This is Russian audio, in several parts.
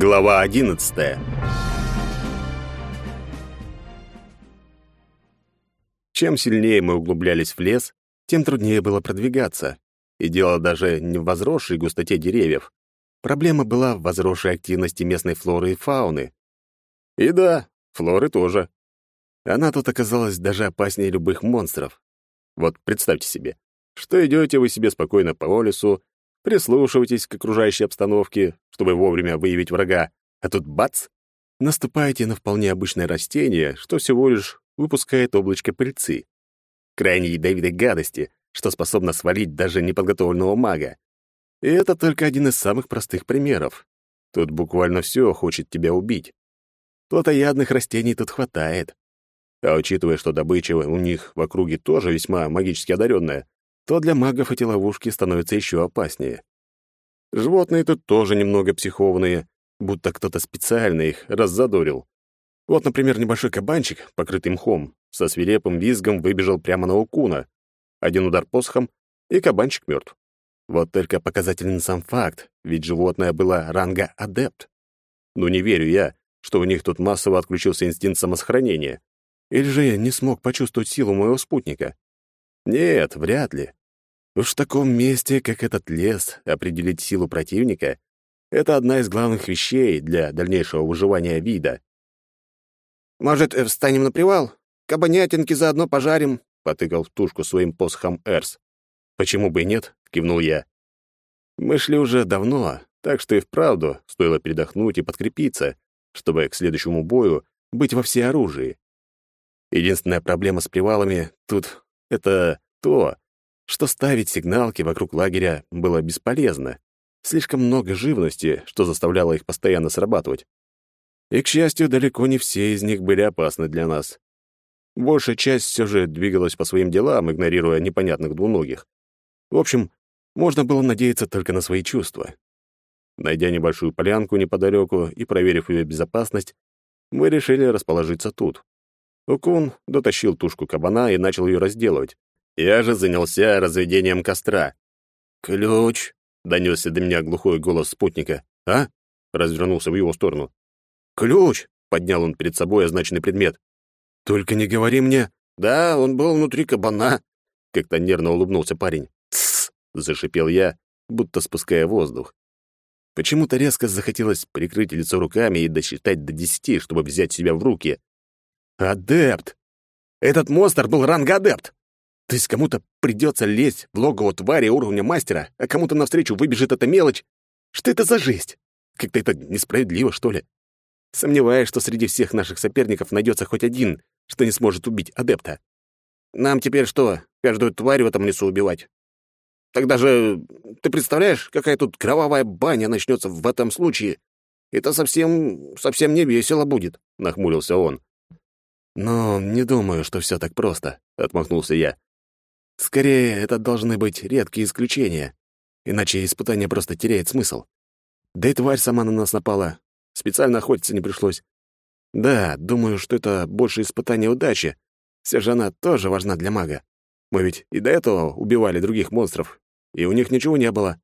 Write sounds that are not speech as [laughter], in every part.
Глава 11. Чем сильнее мы углублялись в лес, тем труднее было продвигаться. И дело даже не в возросшей густоте деревьев. Проблема была в возросшей активности местной флоры и фауны. И да, флоры тоже. Она тут оказалась даже опаснее любых монстров. Вот представьте себе, что идете вы себе спокойно по лесу, прислушивайтесь к окружающей обстановке, чтобы вовремя выявить врага, а тут бац! Наступаете на вполне обычное растение, что всего лишь выпускает облачко пыльцы. Крайне ядовитой гадости, что способно свалить даже неподготовленного мага. И это только один из самых простых примеров. Тут буквально все хочет тебя убить. Плотоядных растений тут хватает. А учитывая, что добыча у них в округе тоже весьма магически одаренная, то для магов эти ловушки становятся еще опаснее. Животные тут тоже немного психованные, будто кто-то специально их раззадорил. Вот, например, небольшой кабанчик, покрытый мхом, со свирепым визгом выбежал прямо на Укуна. Один удар посохом, и кабанчик мертв. Вот только показательный сам факт, ведь животное было ранга адепт. Ну не верю я, что у них тут массово отключился инстинкт самосохранения. Или же я не смог почувствовать силу моего спутника? Нет, вряд ли. Уж в таком месте, как этот лес, определить силу противника — это одна из главных вещей для дальнейшего выживания вида. «Может, э, встанем на привал? Кабанятинки заодно пожарим?» — потыкал в тушку своим посохом Эрс. «Почему бы и нет?» — кивнул я. Мы шли уже давно, так что и вправду стоило передохнуть и подкрепиться, чтобы к следующему бою быть во всеоружии. Единственная проблема с привалами тут — это то, что ставить сигналки вокруг лагеря было бесполезно. Слишком много живности, что заставляло их постоянно срабатывать. И, к счастью, далеко не все из них были опасны для нас. Большая часть все же двигалась по своим делам, игнорируя непонятных двуногих. В общем, можно было надеяться только на свои чувства. Найдя небольшую полянку неподалеку и проверив ее безопасность, мы решили расположиться тут. Укун дотащил тушку кабана и начал ее разделывать. Я же занялся разведением костра. «Ключ!» — донесся до меня глухой голос спутника. «А?» — развернулся в его сторону. «Ключ!» — поднял он перед собой означенный предмет. «Только не говори мне...» «Да, он был внутри кабана», — как-то нервно улыбнулся парень. «Тссс!» — зашипел я, будто спуская воздух. Почему-то резко захотелось прикрыть лицо руками и досчитать до десяти, чтобы взять себя в руки. «Адепт! Этот монстр был ранг-адепт!» То есть кому-то придется лезть в логово твари уровня мастера, а кому-то навстречу выбежит эта мелочь? Что это за жесть? Как-то это несправедливо, что ли? Сомневаюсь, что среди всех наших соперников найдется хоть один, что не сможет убить адепта. Нам теперь что, каждую тварь в этом лесу убивать? Тогда же ты представляешь, какая тут кровавая баня начнется в этом случае? Это совсем, совсем не весело будет, — нахмурился он. «Но не думаю, что все так просто», — отмахнулся я. Скорее, это должны быть редкие исключения, иначе испытание просто теряет смысл. Да и тварь сама на нас напала. Специально охотиться не пришлось. Да, думаю, что это больше испытание удачи. Все же она тоже важна для мага. Мы ведь и до этого убивали других монстров, и у них ничего не было.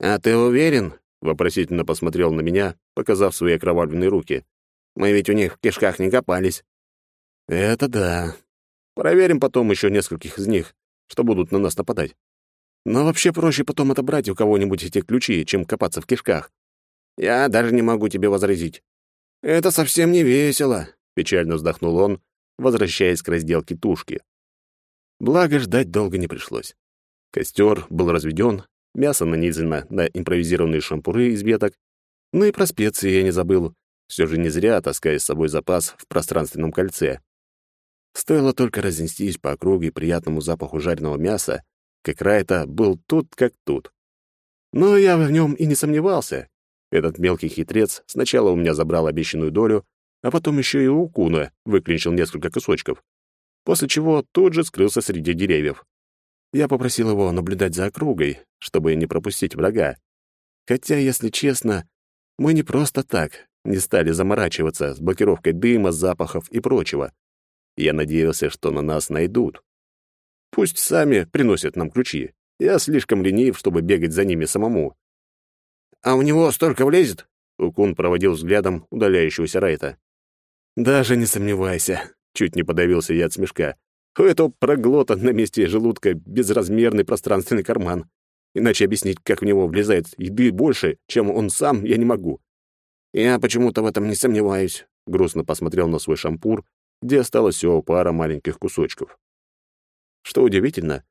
«А ты уверен?» — вопросительно посмотрел на меня, показав свои окровавленные руки. «Мы ведь у них в кишках не копались». «Это да. Проверим потом еще нескольких из них что будут на нас нападать. Но вообще проще потом отобрать у кого-нибудь эти ключи, чем копаться в кишках. Я даже не могу тебе возразить. Это совсем не весело, печально вздохнул он, возвращаясь к разделке тушки. Благо, ждать долго не пришлось. Костер был разведен, мясо нанизано на импровизированные шампуры из веток, ну и про специи я не забыл. Все же не зря таская с собой запас в пространственном кольце. Стоило только разнестись по округе приятному запаху жареного мяса, как Райта был тут как тут. Но я в нем и не сомневался. Этот мелкий хитрец сначала у меня забрал обещанную долю, а потом еще и у Куна выклинчил несколько кусочков, после чего тут же скрылся среди деревьев. Я попросил его наблюдать за округой, чтобы не пропустить врага. Хотя, если честно, мы не просто так не стали заморачиваться с блокировкой дыма, запахов и прочего. Я надеялся, что на нас найдут. Пусть сами приносят нам ключи. Я слишком ленив, чтобы бегать за ними самому. «А у него столько влезет?» Укун проводил взглядом удаляющегося Райта. «Даже не сомневайся», — чуть не подавился я от смешка. «У этого проглота на месте желудка безразмерный пространственный карман. Иначе объяснить, как в него влезает еды больше, чем он сам, я не могу». «Я почему-то в этом не сомневаюсь», — грустно посмотрел на свой шампур, где осталось всего пара маленьких кусочков. Что удивительно,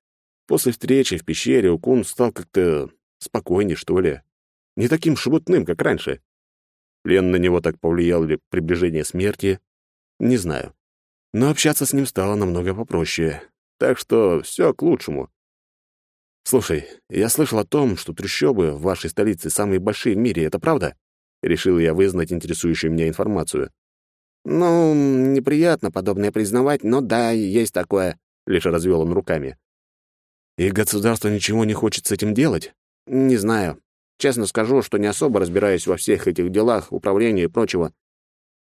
после встречи в пещере Укун стал как-то спокойнее, что ли. Не таким шебутным, как раньше. Плен на него так повлиял ли приближение смерти? Не знаю. Но общаться с ним стало намного попроще. Так что все к лучшему. Слушай, я слышал о том, что трущобы в вашей столице самые большие в мире. Это правда? Решил я вызнать интересующую меня информацию. «Ну, неприятно подобное признавать, но да, есть такое», — лишь развел он руками. «И государство ничего не хочет с этим делать?» «Не знаю. Честно скажу, что не особо разбираюсь во всех этих делах, управления и прочего.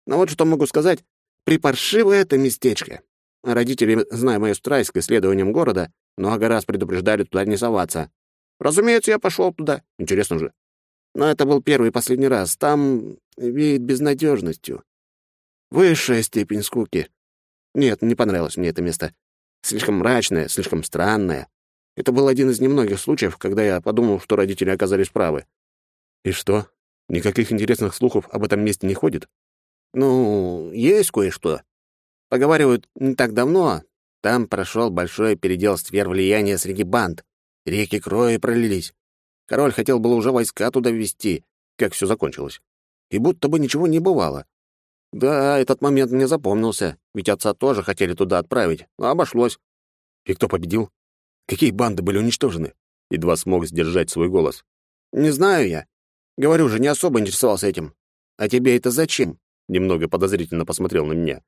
Но вот что могу сказать. Припаршивое это местечко. Родители, зная мою страсть к исследованиям города, много раз предупреждали туда не соваться. Разумеется, я пошел туда. Интересно же. Но это был первый и последний раз. Там веет безнадежностью. Высшая степень скуки. Нет, не понравилось мне это место. Слишком мрачное, слишком странное. Это был один из немногих случаев, когда я подумал, что родители оказались правы. И что? Никаких интересных слухов об этом месте не ходит? Ну, есть кое-что. Поговаривают, не так давно там прошел большой передел сфер влияния среди банд. Реки крови пролились. Король хотел было уже войска туда ввести, как все закончилось. И будто бы ничего не бывало. Да, этот момент мне запомнился, ведь отца тоже хотели туда отправить, но обошлось. И кто победил? Какие банды были уничтожены? Едва смог сдержать свой голос. Не знаю я. Говорю же, не особо интересовался этим. А тебе это зачем? Немного подозрительно посмотрел на меня.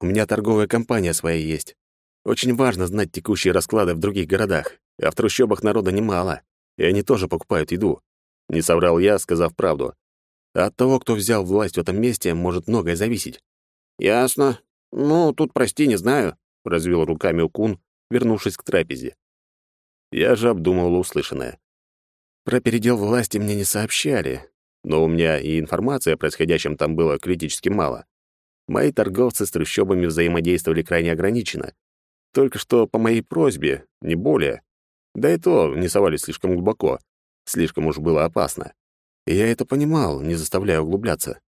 У меня торговая компания своя есть. Очень важно знать текущие расклады в других городах, а в трущобах народа немало, и они тоже покупают еду. Не соврал я, сказав правду. А от того, кто взял власть в этом месте, может многое зависеть. «Ясно. Ну, тут, прости, не знаю», — развел руками Укун, вернувшись к трапезе. Я же обдумывал услышанное. Про передел власти мне не сообщали, но у меня и информации о происходящем там было критически мало. Мои торговцы с трущобами взаимодействовали крайне ограниченно. Только что по моей просьбе, не более. Да и то не совались слишком глубоко. Слишком уж было опасно. Я это понимал, не заставляя углубляться.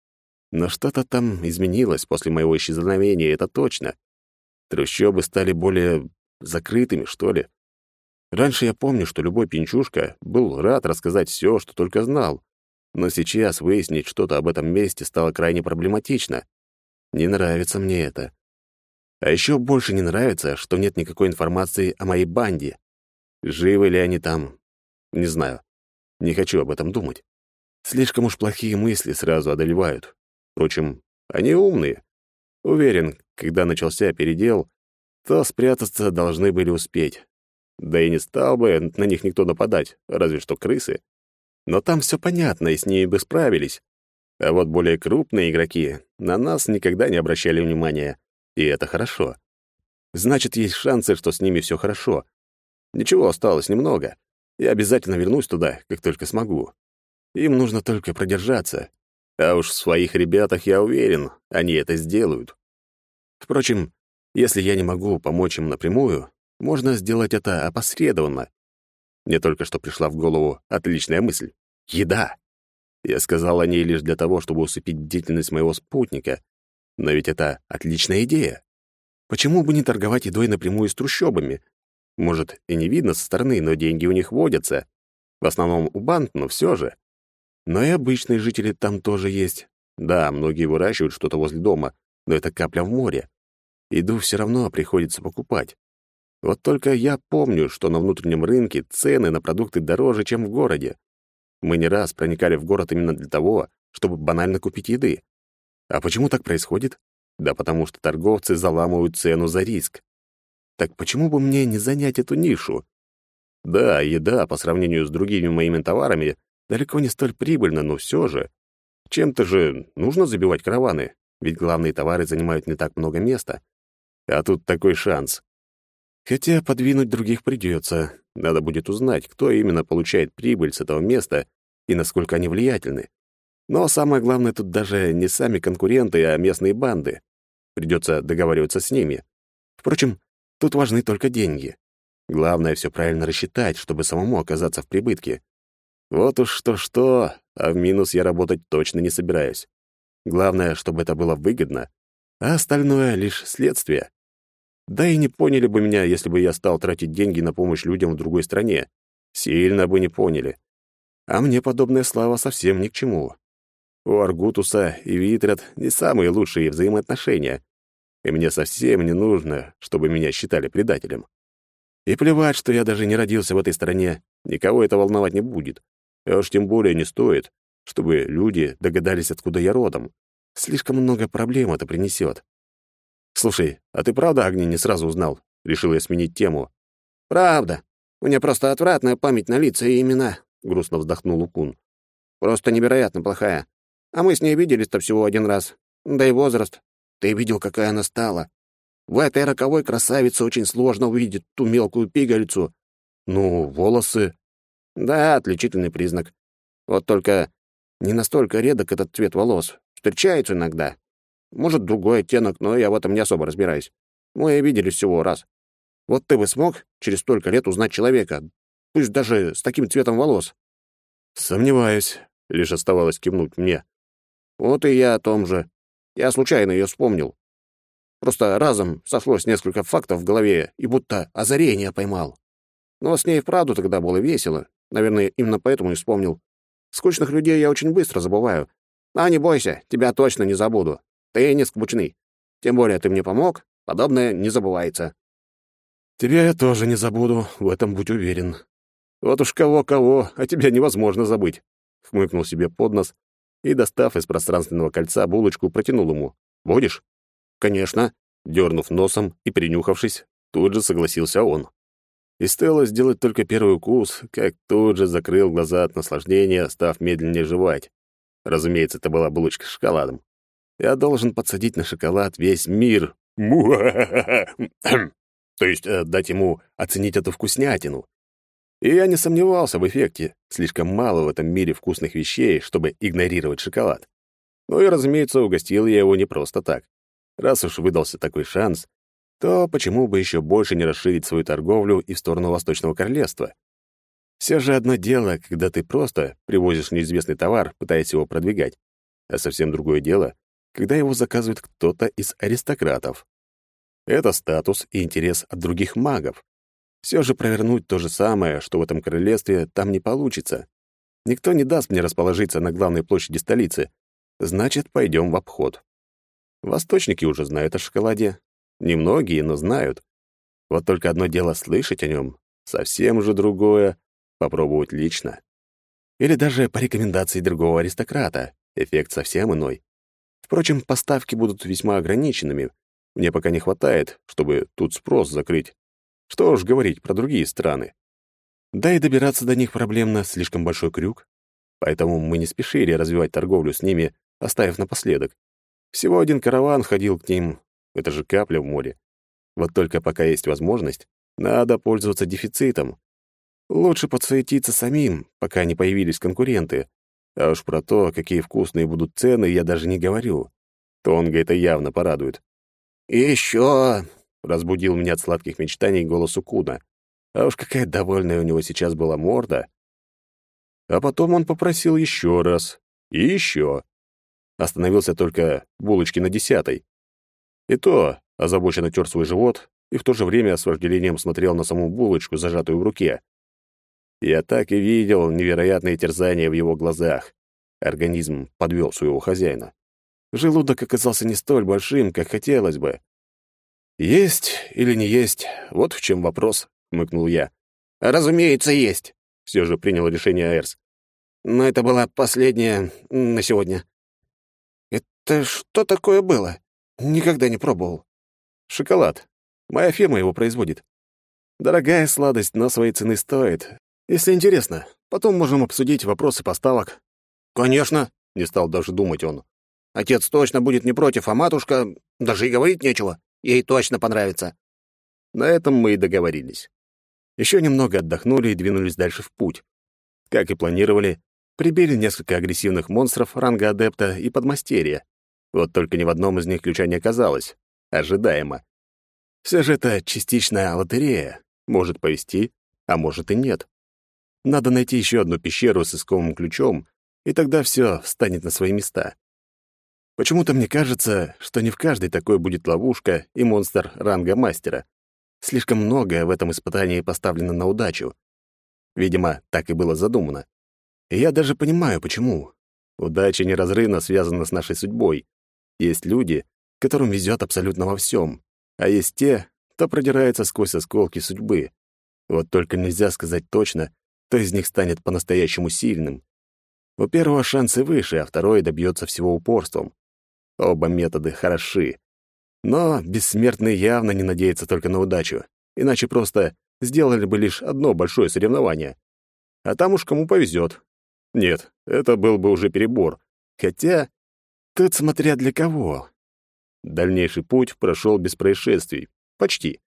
Но что-то там изменилось после моего исчезновения, это точно. Трущобы стали более закрытыми, что ли. Раньше я помню, что любой пинчушка был рад рассказать все, что только знал. Но сейчас выяснить что-то об этом месте стало крайне проблематично. Не нравится мне это. А еще больше не нравится, что нет никакой информации о моей банде. Живы ли они там? Не знаю. Не хочу об этом думать. Слишком уж плохие мысли сразу одолевают. Впрочем, они умные. Уверен, когда начался передел, то спрятаться должны были успеть. Да и не стал бы на них никто нападать, разве что крысы. Но там все понятно, и с ними бы справились. А вот более крупные игроки на нас никогда не обращали внимания, и это хорошо. Значит, есть шансы, что с ними все хорошо. Ничего, осталось немного. Я обязательно вернусь туда, как только смогу. Им нужно только продержаться. А уж в своих ребятах я уверен, они это сделают. Впрочем, если я не могу помочь им напрямую, можно сделать это опосредованно. Мне только что пришла в голову отличная мысль. Еда. Я сказал о ней лишь для того, чтобы усыпить бдительность моего спутника. Но ведь это отличная идея. Почему бы не торговать едой напрямую с трущобами? Может, и не видно со стороны, но деньги у них водятся. В основном у банд, но все же. Но и обычные жители там тоже есть. Да, многие выращивают что-то возле дома, но это капля в море. Еду все равно приходится покупать. Вот только я помню, что на внутреннем рынке цены на продукты дороже, чем в городе. Мы не раз проникали в город именно для того, чтобы банально купить еды. А почему так происходит? Да потому что торговцы заламывают цену за риск. Так почему бы мне не занять эту нишу? Да, еда по сравнению с другими моими товарами далеко не столь прибыльна, но все же. Чем-то же нужно забивать караваны, ведь главные товары занимают не так много места. А тут такой шанс. Хотя подвинуть других придется. Надо будет узнать, кто именно получает прибыль с этого места и насколько они влиятельны. Но самое главное тут даже не сами конкуренты, а местные банды. Придется договариваться с ними. Впрочем, тут важны только деньги. Главное все правильно рассчитать, чтобы самому оказаться в прибытке. Вот уж что-что, а в минус я работать точно не собираюсь. Главное, чтобы это было выгодно, а остальное — лишь следствие. Да и не поняли бы меня, если бы я стал тратить деньги на помощь людям в другой стране. Сильно бы не поняли. А мне подобная слава совсем ни к чему. У Аргутуса и Витрят не самые лучшие взаимоотношения, и мне совсем не нужно, чтобы меня считали предателем. И плевать, что я даже не родился в этой стране, никого это волновать не будет. А уж тем более не стоит, чтобы люди догадались, откуда я родом. Слишком много проблем это принесет. «Слушай, а ты правда Агни не сразу узнал?» Решил я сменить тему. «Правда. У меня просто отвратная память на лица и имена», — грустно вздохнул Укун. «Просто невероятно плохая. А мы с ней виделись-то всего один раз. Да и возраст. Ты видел, какая она стала. В этой роковой красавице очень сложно увидеть ту мелкую пигалицу. Ну, волосы. Да, отличительный признак. Вот только не настолько редок этот цвет волос. Встречается иногда. Может, другой оттенок, но я в этом не особо разбираюсь. Мы виделись всего раз. Вот ты бы смог через столько лет узнать человека, пусть даже с таким цветом волос? Сомневаюсь. Лишь оставалось кивнуть мне. Вот и я о том же. Я случайно ее вспомнил. Просто разом сошлось несколько фактов в голове, и будто озарение поймал. Но с ней вправду тогда было весело. Наверное, именно поэтому и вспомнил. Скучных людей я очень быстро забываю. А не бойся, тебя точно не забуду. Ты не скучный. Тем более ты мне помог, подобное не забывается. Тебя я тоже не забуду, в этом будь уверен. Вот уж кого-кого, а тебя невозможно забыть. Хмыкнул себе под нос и, достав из пространственного кольца булочку, протянул ему. «Будешь?» «Конечно», — дернув носом и принюхавшись, тут же согласился он. И стоило сделать только первый укус, как тут же закрыл глаза от наслаждения, став медленнее жевать. Разумеется, это была булочка с шоколадом. Я должен подсадить на шоколад весь мир. [laughs] То есть э, дать ему оценить эту вкуснятину. И я не сомневался в эффекте. Слишком мало в этом мире вкусных вещей, чтобы игнорировать шоколад. Ну и, разумеется, угостил я его не просто так. Раз уж выдался такой шанс, то почему бы еще больше не расширить свою торговлю и в сторону Восточного Королевства? Все же одно дело, когда ты просто привозишь неизвестный товар, пытаясь его продвигать, а совсем другое дело, когда его заказывает кто-то из аристократов. Это статус и интерес от других магов. Все же провернуть то же самое, что в этом королевстве, там не получится. Никто не даст мне расположиться на главной площади столицы. Значит, пойдем в обход. Восточники уже знают о шоколаде. Немногие, но знают. Вот только одно дело слышать о нем, совсем же другое — попробовать лично. Или даже по рекомендации другого аристократа. Эффект совсем иной. Впрочем, поставки будут весьма ограниченными. Мне пока не хватает, чтобы тут спрос закрыть. Что уж говорить про другие страны. Да и добираться до них проблемно, слишком большой крюк. Поэтому мы не спешили развивать торговлю с ними, оставив напоследок. Всего один караван ходил к ним, это же капля в море. Вот только пока есть возможность, надо пользоваться дефицитом. Лучше подсуетиться самим, пока не появились конкуренты. А уж про то, какие вкусные будут цены, я даже не говорю. Тонга это явно порадует. «И еще Разбудил меня от сладких мечтаний голос Укуна. А уж какая довольная у него сейчас была морда. А потом он попросил еще раз. И еще. Остановился только булочки на десятой. И то озабоченно тер свой живот и в то же время с вожделением смотрел на саму булочку, зажатую в руке. Я так и видел невероятные терзания в его глазах. Организм подвел своего хозяина. Желудок оказался не столь большим, как хотелось бы, «Есть или не есть, вот в чем вопрос», — хмыкнул я. «Разумеется, есть», — все же принял решение Аэрс. «Но это была последняя на сегодня». «Это что такое было? Никогда не пробовал». «Шоколад. Моя фирма его производит. Дорогая сладость, но своей цены стоит. Если интересно, потом можем обсудить вопросы поставок». «Конечно», — не стал даже думать он. «Отец точно будет не против, а матушка даже и говорить нечего». Ей точно понравится». На этом мы и договорились. Еще немного отдохнули и двинулись дальше в путь. Как и планировали, Прибили несколько агрессивных монстров ранга адепта и подмастерья. Вот только ни в одном из них ключа не оказалось. Ожидаемо. Все же это частичная лотерея. Может повести, а может и нет. Надо найти еще одну пещеру с искомым ключом, и тогда все встанет на свои места. Почему-то мне кажется, что не в каждой такой будет ловушка и монстр ранга мастера. Слишком многое в этом испытании поставлено на удачу. Видимо, так и было задумано. И я даже понимаю, почему. Удача неразрывно связана с нашей судьбой. Есть люди, которым везет абсолютно во всем, а есть те, кто продирается сквозь осколки судьбы. Вот только нельзя сказать точно, кто из них станет по-настоящему сильным. У первого шансы выше, а второй добьется всего упорством. Оба методы хороши. Но бессмертный явно не надеется только на удачу, иначе просто сделали бы лишь одно большое соревнование. А там уж кому повезет. Нет, это был бы уже перебор. Хотя, тут смотря для кого. Дальнейший путь прошел без происшествий. Почти.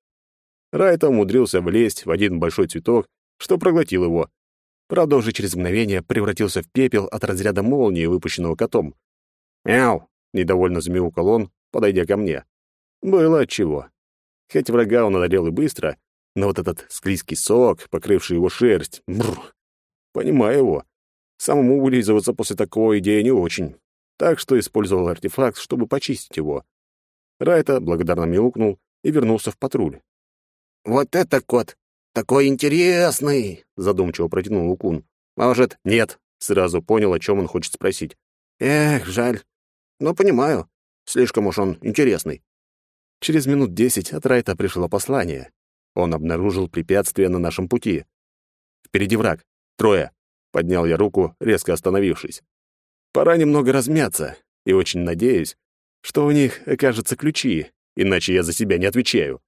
Райта умудрился влезть в один большой цветок, что проглотил его. Правда, уже через мгновение превратился в пепел от разряда молнии, выпущенного котом. «Мяу!» — недовольно замяукал он, подойдя ко мне. Было отчего. Хоть врага он одолел и быстро, но вот этот склизкий сок, покрывший его шерсть, бррр, понимаю его. Самому вылизываться после такого идея не очень. Так что использовал артефакт, чтобы почистить его. Райта благодарно мяукнул и вернулся в патруль. «Вот это кот! Такой интересный!» — задумчиво протянул Укун. «Может, нет?» — сразу понял, о чем он хочет спросить. «Эх, жаль. Но понимаю. Слишком уж он интересный». Через минут десять от Райта пришло послание. Он обнаружил препятствие на нашем пути. «Впереди враг. Трое!» — поднял я руку, резко остановившись. «Пора немного размяться, и очень надеюсь, что у них окажутся ключи, иначе я за себя не отвечаю».